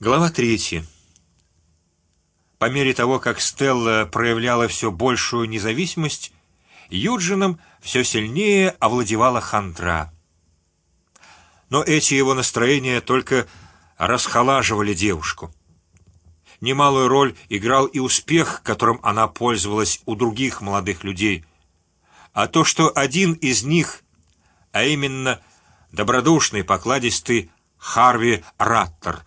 Глава третья. По мере того, как Стелла проявляла все большую независимость, Юджином все сильнее овладевала хандра. Но эти его настроения только расхолаживали девушку. Немалую роль играл и успех, которым она пользовалась у других молодых людей, а то, что один из них, а именно добродушный, покладистый Харви Раттер,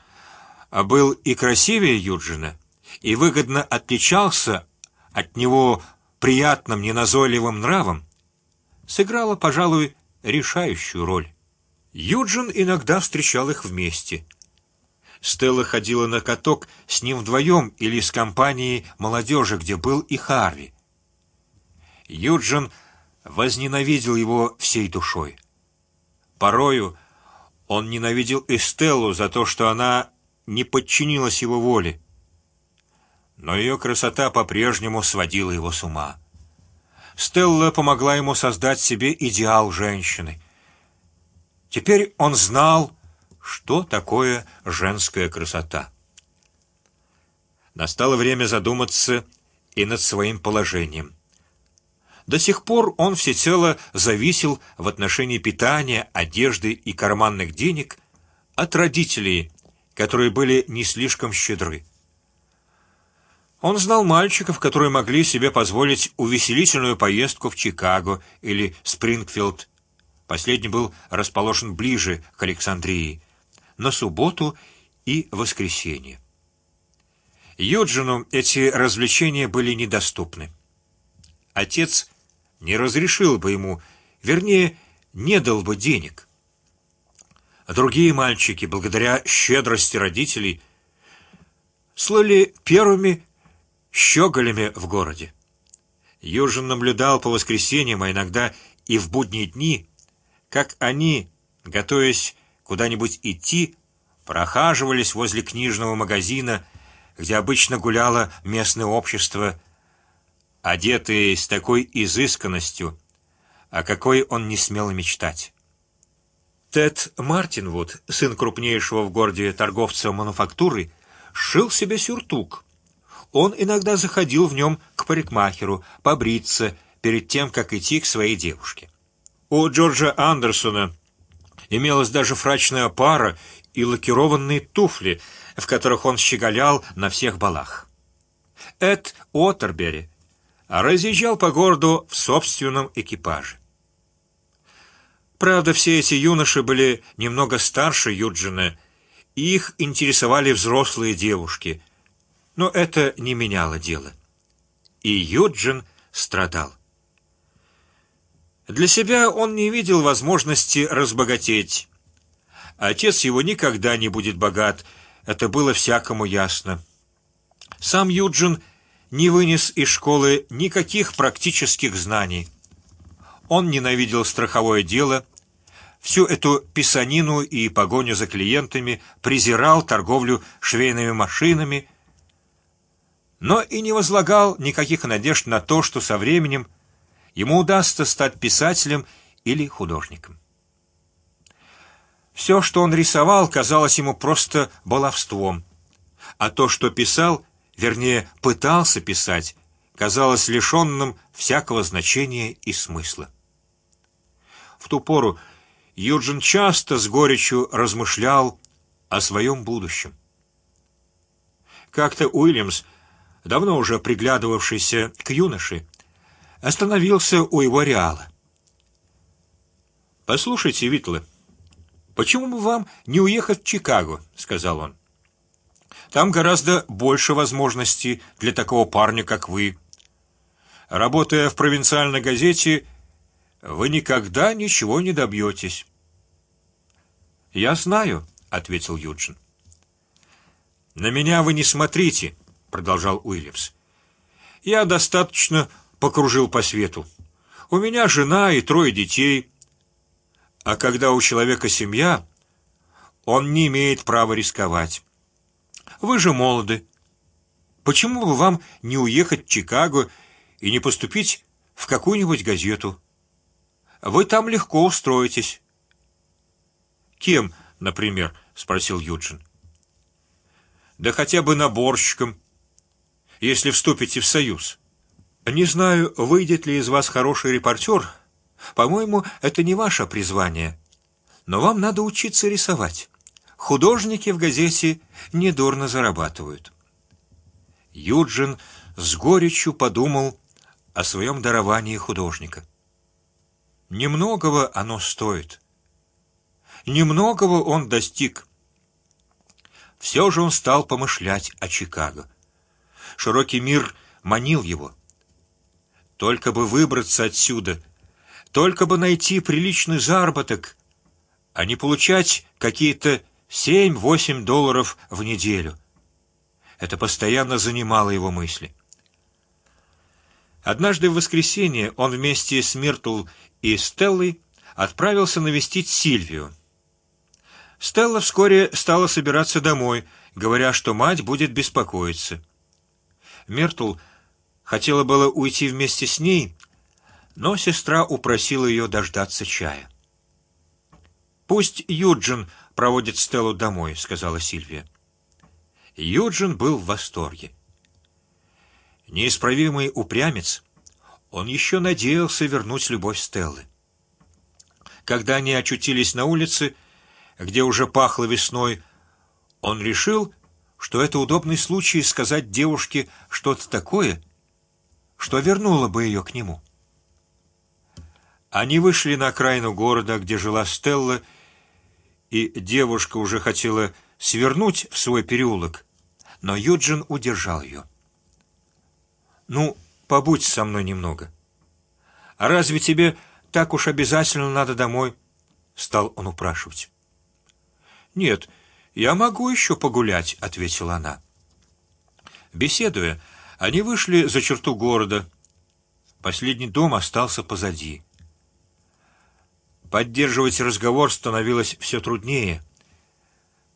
а был и красивее Юджина, и выгодно отличался от него приятным, неназойливым нравом, сыграла, пожалуй, решающую роль. Юджин иногда встречал их вместе. Стелла ходила на каток с ним вдвоем или с компанией молодежи, где был и Харви. Юджин возненавидел его всей душой. Порою он ненавидел и Стеллу за то, что она не подчинилась его воле. Но ее красота по-прежнему сводила его с ума. Стелла помогла ему создать себе идеал женщины. Теперь он знал, что такое женская красота. Настало время задуматься и над своим положением. До сих пор он всецело зависел в отношении питания, одежды и карманных денег от родителей, которые были не слишком щедры. Он знал мальчиков, которые могли себе позволить увеселительную поездку в Чикаго или Спрингфилд. Последний был расположен ближе к Александрии на субботу и воскресенье. Юджину эти развлечения были недоступны. Отец не разрешил бы ему, вернее, не дал бы денег. А другие мальчики, благодаря щедрости родителей, слыли первыми щеголями в городе. Южин наблюдал по воскресеньям, а иногда и в будние дни, как они, готовясь куда-нибудь идти, прохаживались возле книжного магазина, где обычно гуляло местное общество, одетые с такой изысканностью, о какой он не смел мечтать. Тед Мартинвуд, сын крупнейшего в городе торговца мануфактуры, шил себе сюртук он иногда заходил в нем к парикмахеру побриться перед тем, как идти к своей девушке. У Джорджа Андерсона имелась даже фрачная пара и лакированные туфли, в которых он щеголял на всех балах. Эд Отербери разъезжал по городу в собственном экипаже. Правда, все эти юноши были немного старше Юджина, и их интересовали взрослые девушки, но это не меняло дело. И Юджин страдал. Для себя он не видел возможности разбогатеть. Отец его никогда не будет богат, это было всякому ясно. Сам Юджин не вынес из школы никаких практических знаний. Он ненавидел страховое дело, всю эту писанину и погоню за клиентами, презирал торговлю швейными машинами но и не возлагал никаких надежд на то, что со временем ему удастся стать писателем или художником. Все, что он рисовал, казалось ему просто баловством, а то, что писал, вернее пытался писать, казалось лишенным всякого значения и смысла. В ту пору Юджин часто с горечью размышлял о своем будущем. Как-то Уильямс давно уже приглядывавшийся к юноше, остановился у его реала. Послушайте, Витлы, почему бы вам не уехать в Чикаго? – сказал он. Там гораздо больше возможностей для такого парня, как вы. Работая в провинциальной газете, вы никогда ничего не добьетесь. Я знаю, ответил Юджин. На меня вы не смотрите продолжал Уильямс. Я достаточно покружил по свету. У меня жена и трое детей. А когда у человека семья, он не имеет права рисковать. Вы же молоды. Почему бы вам не уехать в Чикаго и не поступить в какую-нибудь газету? Вы там легко устроитесь. Кем, например, спросил Юджин. да хотя бы наборщиком, если вступите в союз. Не знаю, выйдет ли из вас хороший репортер. По-моему, это не ваше призвание, но вам надо учиться рисовать. Художники в газете недурно зарабатывают. Юджин с горечью подумал о своем даровании художника. Немногого оно стоит. Немногого он достиг. Все же он стал помышлять о Чикаго. Широкий мир манил его. Только бы выбраться отсюда, только бы найти приличный заработок, а не получать какие-то семь-восемь долларов в неделю. Это постоянно занимало его мысли. Однажды в воскресенье он вместе с Миртл и Стеллой отправился навестить Сильвию. Стелла вскоре стала собираться домой, говоря, что мать будет беспокоиться. Миртл хотела было уйти вместе с ней, но сестра упросила ее дождаться чая. Пусть Юджин проводит Стеллу домой, сказала Сильвия. Юджин был в восторге. Неисправимый упрямец, он еще надеялся вернуть любовь Стеллы. Когда они очутились на улице, где уже пахло весной, он решил, что это удобный случай сказать девушке что-то такое, что вернуло бы ее к нему. Они вышли на окраину города, где жила Стелла, и девушка уже хотела свернуть в свой переулок, но Юджин удержал ее. Ну, побудь со мной немного. А разве тебе так уж обязательно надо домой? Стал он упрашивать. Нет, я могу еще погулять, ответила она. Беседуя, они вышли за черту города. Последний дом остался позади. Поддерживать разговор становилось все труднее.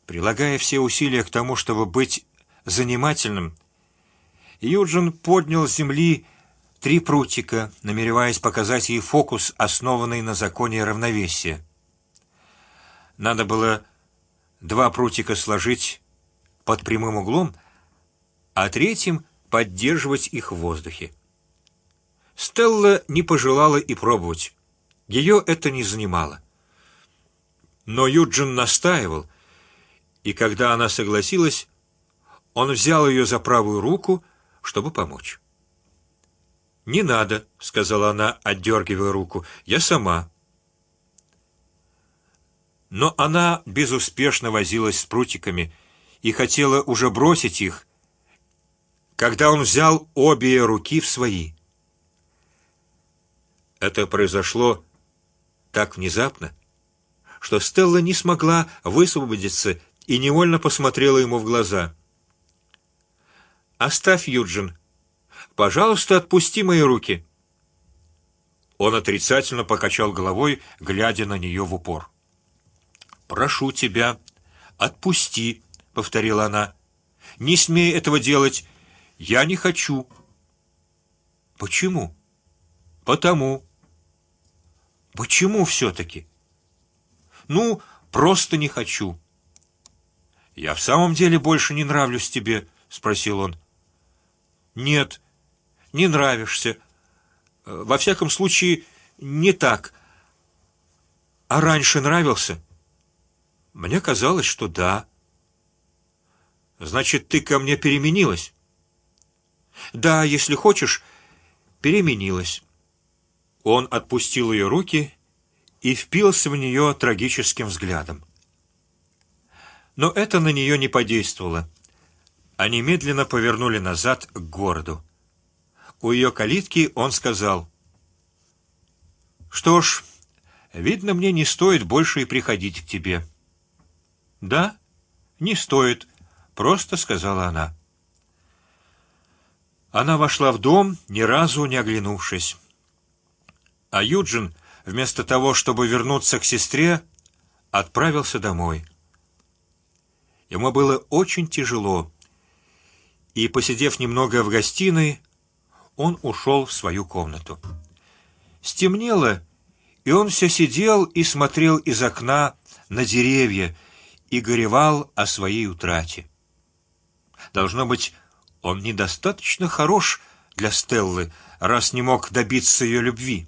Прилагая все усилия к тому, чтобы быть занимательным, Юджин поднял с земли три прутика, намереваясь показать ей фокус, основанный на законе равновесия. Надо было два прутика сложить под прямым углом, а третьим поддерживать их в воздухе. Стелла не пожелала и пробовать. Ее это не занимало. Но Юджин настаивал, и когда она согласилась, он взял ее за правую руку чтобы помочь. Не надо, сказала она, отдергивая руку. Я сама. Но она безуспешно возилась с прутиками и хотела уже бросить их, когда он взял обе руки в свои. Это произошло так внезапно, что Стелла не смогла высвободиться и невольно посмотрела ему в глаза. Оставь, Юджин. Пожалуйста, отпусти мои руки. Он отрицательно покачал головой, глядя на нее в упор. Прошу тебя, отпусти, повторила она. Не смей этого делать. Я не хочу. Почему? Потому. Почему все-таки? Ну, просто не хочу. Я в самом деле больше не нравлюсь тебе, спросил он. Нет, не нравишься. Во всяком случае, не так. А раньше нравился? Мне казалось, что да. Значит, ты ко мне переменилась? Да, если хочешь, переменилась. Он отпустил ее руки и впился в нее трагическим взглядом. Но это на нее не подействовало. Они медленно повернули назад к городу. У ее калитки он сказал: "Что ж, видно, мне не стоит больше и приходить к тебе". Да, не стоит, просто сказала она. Она вошла в дом, ни разу не оглянувшись. А Юджин, вместо того, чтобы вернуться к сестре, отправился домой. Ему было очень тяжело и посидев немного в гостиной, он ушел в свою комнату. Стемнело, и он все сидел и смотрел из окна на деревья и горевал о своей утрате. Должно быть, он недостаточно хорош для Стеллы, раз не мог добиться ее любви.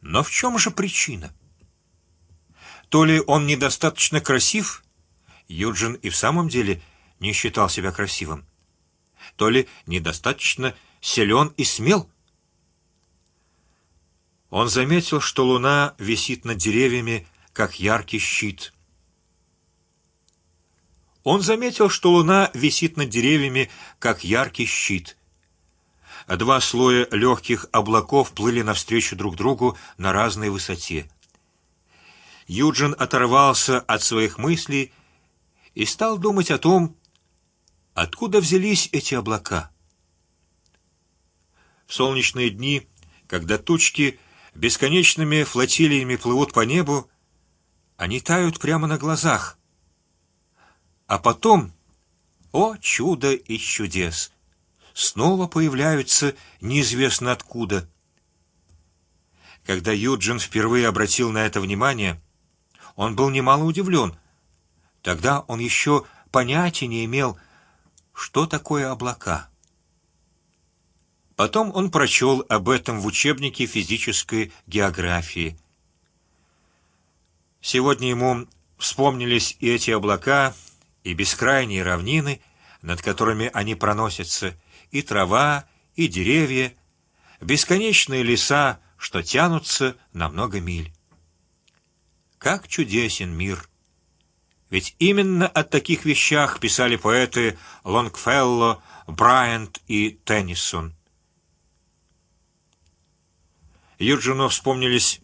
Но в чем же причина? То ли он недостаточно красив, Юджин и в самом деле не считал себя красивым, то ли недостаточно силен и смел. Он заметил, что луна висит над деревьями, как яркий щит. Он заметил, что луна висит над деревьями, как яркий щит. Два слоя легких облаков плыли навстречу друг другу на разной высоте. Юджин оторвался от своих мыслей и стал думать о том, откуда взялись эти облака. В солнечные дни, когда тучки бесконечными флотилиями плывут по небу, они тают прямо на глазах, а потом, о чудо и чудес, снова появляются неизвестно откуда. Когда Юджин впервые обратил на это внимание, он был немало удивлен. Тогда он еще понятия не имел, что такое облака. Потом он прочел об этом в учебнике физической географии. Сегодня ему вспомнились и эти облака, и бескрайние равнины, над которыми они проносятся, и трава, и деревья, бесконечные леса, что тянутся на много миль. Как чудесен мир! Ведь именно о таких вещах писали поэты Лонгфелло, Брайант и Теннисон. Юджину вспомнились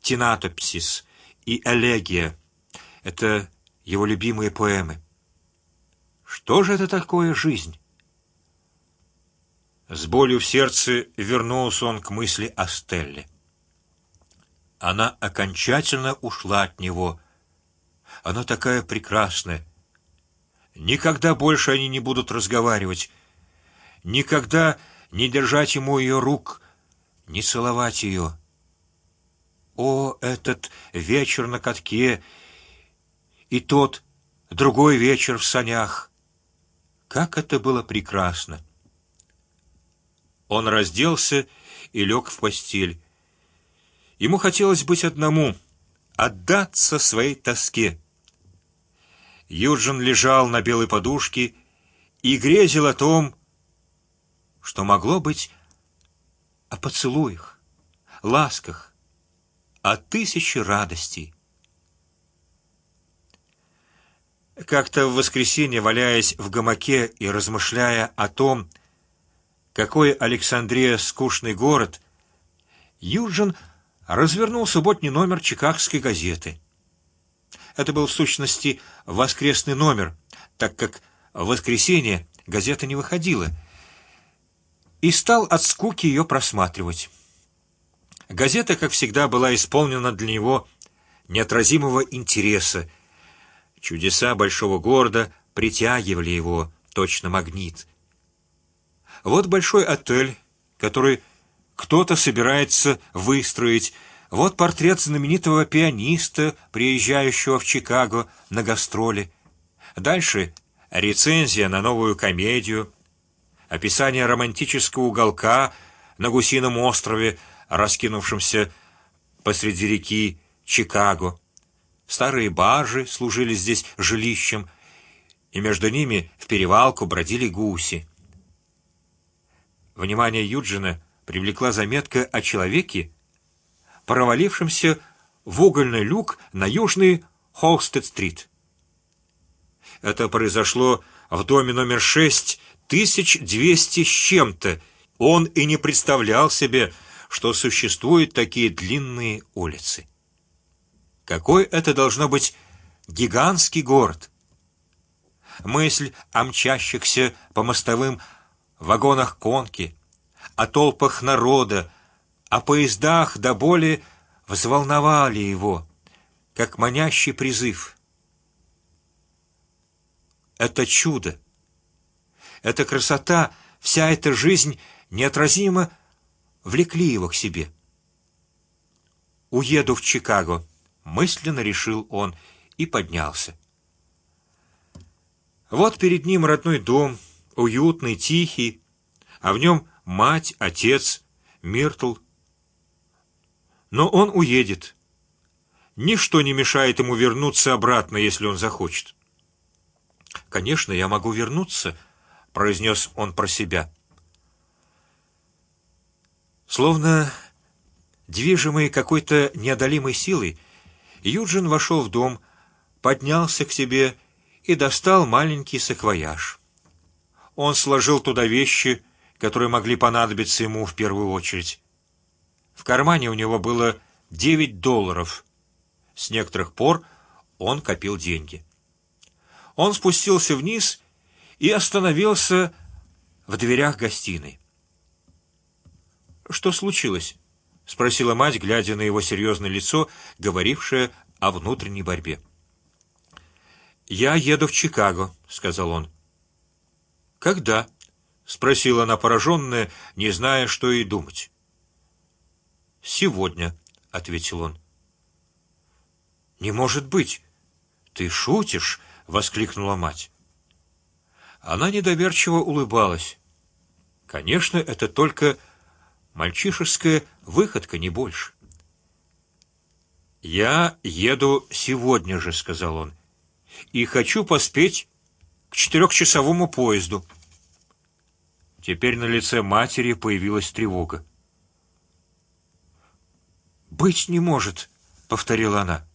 Тинатопсис и Элегия. Это его любимые поэмы. Что же это такое жизнь? С болью в сердце вернулся он к мысли о Стелле. Она окончательно ушла от него. Она такая прекрасная. Никогда больше они не будут разговаривать. Никогда не держать ему ее рук, не целовать ее. О, этот вечер на катке и тот другой вечер в санях! Как это было прекрасно! Он разделся и лег в постель. Ему хотелось быть одному, отдаться своей тоске. Юджин лежал на белой подушке и грезил о том, что могло быть о поцелуях, ласках, о тысяче радостей. Как-то в воскресенье, валяясь в гамаке и размышляя о том, какой Александрия скучный город, Юджин развернул субботний номер Чикагской газеты. Это был в сущности воскресный номер, так как в воскресенье газета не выходила, и стал от скуки ее просматривать. Газета, как всегда, была исполнена для него неотразимого интереса. Чудеса большого города притягивали его точно магнит. Вот большой отель, который кто-то собирается выстроить. Вот портрет знаменитого пианиста, приезжающего в Чикаго на гастроли. Дальше рецензия на новую комедию, описание романтического уголка на гусином острове, раскинувшемся посреди реки Чикаго. Старые баржи служили здесь жилищем, и между ними в перевалку бродили гуси. Внимание Юджина привлекла заметка о человеке, провалившемся в угольный люк на южный Холстед-стрит. Это произошло в доме номер шесть, тысяч двести с чем-то. Он и не представлял себе, что существуют такие длинные улицы. Какой это должно быть гигантский город! Мысль о мчащихся по мостовым вагонах конки, о толпах народа, о поездах до боли взволновали его, как манящий призыв. Это чудо, эта красота, вся эта жизнь неотразимо влекли его к себе. Уеду в Чикаго, мысленно решил он и поднялся. Вот перед ним родной дом, уютный, тихий, а в нем мать, отец, Миртл. Но он уедет. Ничто не мешает ему вернуться обратно, если он захочет. Конечно, я могу вернуться, произнес он про себя. Словно движимый какой-то неодолимой силой, Юджин вошел в дом, поднялся к себе и достал маленький саквояж. Он сложил туда вещи, которые могли понадобиться ему в первую очередь. В кармане у него было девять долларов. С некоторых пор он копил деньги. Он спустился вниз и остановился в дверях гостиной. Что случилось? – спросила мать, глядя на его серьезное лицо, говорившее о внутренней борьбе. Я еду в Чикаго, сказал он. Когда? спросила она пораженная, не зная, что и думать. Сегодня, ответил он. Не может быть! Ты шутишь? воскликнула мать. Она недоверчиво улыбалась. Конечно, это только мальчишеская выходка, не больше. Я еду сегодня же, сказал он и хочу поспеть к четырехчасовому поезду. Теперь на лице матери появилась тревога. Быть не может, повторила она.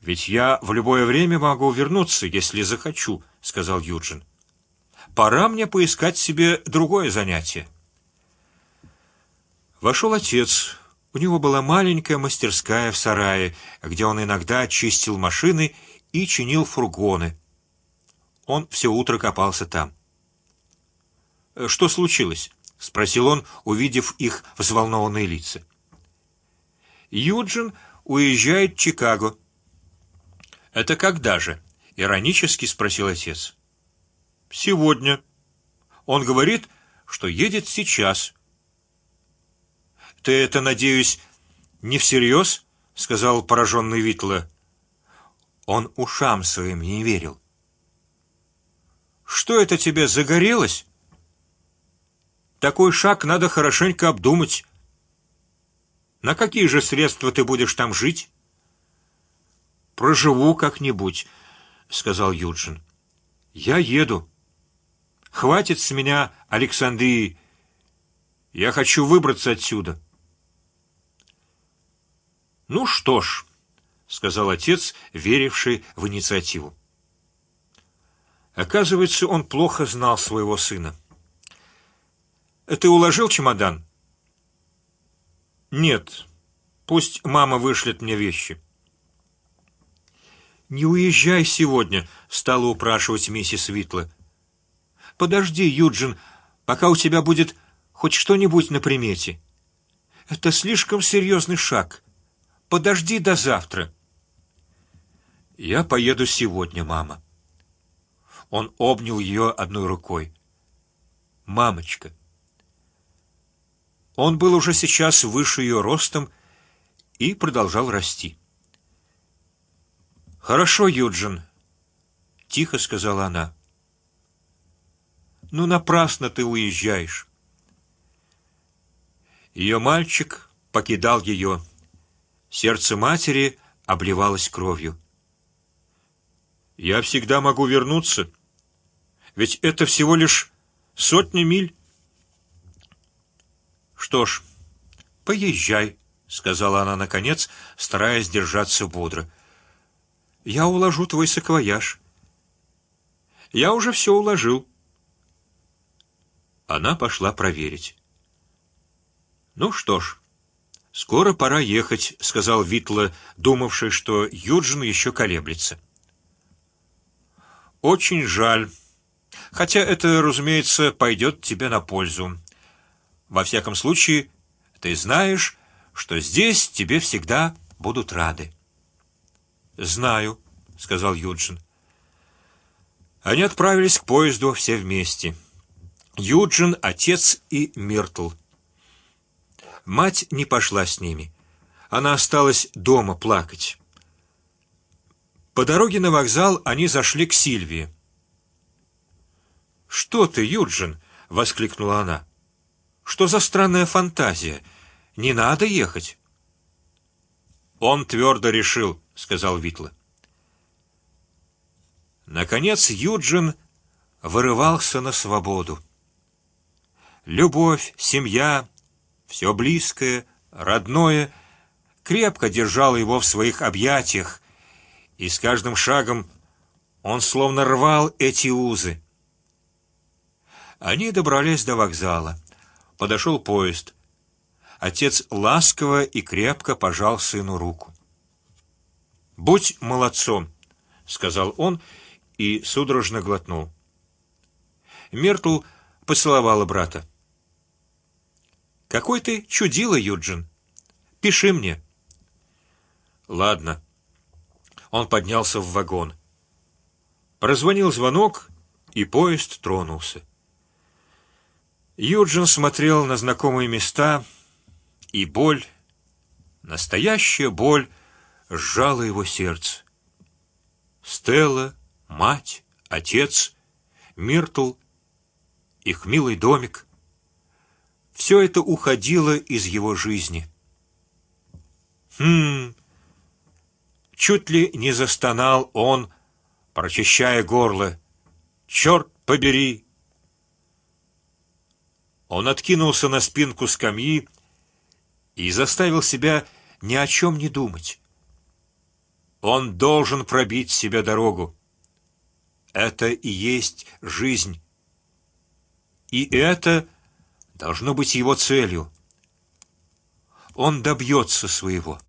Ведь я в любое время могу вернуться, если захочу, сказал Юджин. Пора мне поискать себе другое занятие. Вошел отец. У него была маленькая мастерская в сарае, где он иногда чистил машины и чинил фургоны. Он все утро копался там. «Э, что случилось? – спросил он, увидев их взволнованные лица. Юджин уезжает в Чикаго. Это когда же? Иронически спросил отец. Сегодня. Он говорит, что едет сейчас. Ты это, надеюсь, не всерьез? сказал пораженный Витла. Он ушам своим не верил. Что это тебе загорелось? Такой шаг надо хорошенько обдумать. На какие же средства ты будешь там жить? Проживу как-нибудь, сказал Юджин. Я еду. Хватит с меня Александрии. Я хочу выбраться отсюда. Ну что ж сказал отец, веривший в инициативу. Оказывается, он плохо знал своего сына. Ты уложил чемодан? Нет. Пусть мама вышлет мне вещи. Не уезжай сегодня, стала упрашивать миссис Витла. Подожди, Юджин, пока у тебя будет хоть что-нибудь на примете. Это слишком серьезный шаг. Подожди до завтра. Я поеду сегодня, мама. Он обнял ее одной рукой. Мамочка. Он был уже сейчас выше ее ростом и продолжал расти. Хорошо, Юджин, тихо сказала она. Ну напрасно ты уезжаешь. Ее мальчик покидал ее. Сердце матери обливалось кровью. Я всегда могу вернуться, ведь это всего лишь сотни миль. Что ж, поезжай, сказала она наконец, стараясь держаться бодро. Я уложу твой саквояж. Я уже все уложил. Она пошла проверить. Ну что ж, скоро пора ехать, сказал Витла, думавший, что Юджин еще колеблется. Очень жаль, хотя это, разумеется, пойдет тебе на пользу. Во всяком случае, ты знаешь, что здесь тебе всегда будут рады. Знаю, сказал Юджин. Они отправились к поезду все вместе. Юджин, отец и Миртл. Мать не пошла с ними. Она осталась дома плакать. По дороге на вокзал они зашли к Сильвии. Что ты, Юджин? воскликнула она. Что за странная фантазия? Не надо ехать. Он твердо решил, сказал Витла. Наконец Юджин вырывался на свободу. Любовь, семья, все близкое, родное крепко держало его в своих объятиях, и с каждым шагом он словно рвал эти узы. Они добрались до вокзала. Подошел поезд. Отец ласково и крепко пожал сыну руку. Будь молодцом, сказал он и судорожно глотнул. Мертл поцеловала брата. Какой ты чудила, Юджин. Пиши мне. Ладно. Он поднялся в вагон. Прозвонил звонок, и поезд тронулся. Юджин смотрел на знакомые места, и боль, настоящая боль, сжала его сердце. Стелла, мать, отец, Миртл, их милый домик. Все это уходило из его жизни. Хм. Чуть ли не застонал он, прочищая горло. Черт побери! Он откинулся на спинку скамьи и заставил себя ни о чем не думать. Он должен пробить себе дорогу. Это и есть жизнь. И это должно быть его целью. Он добьется своего.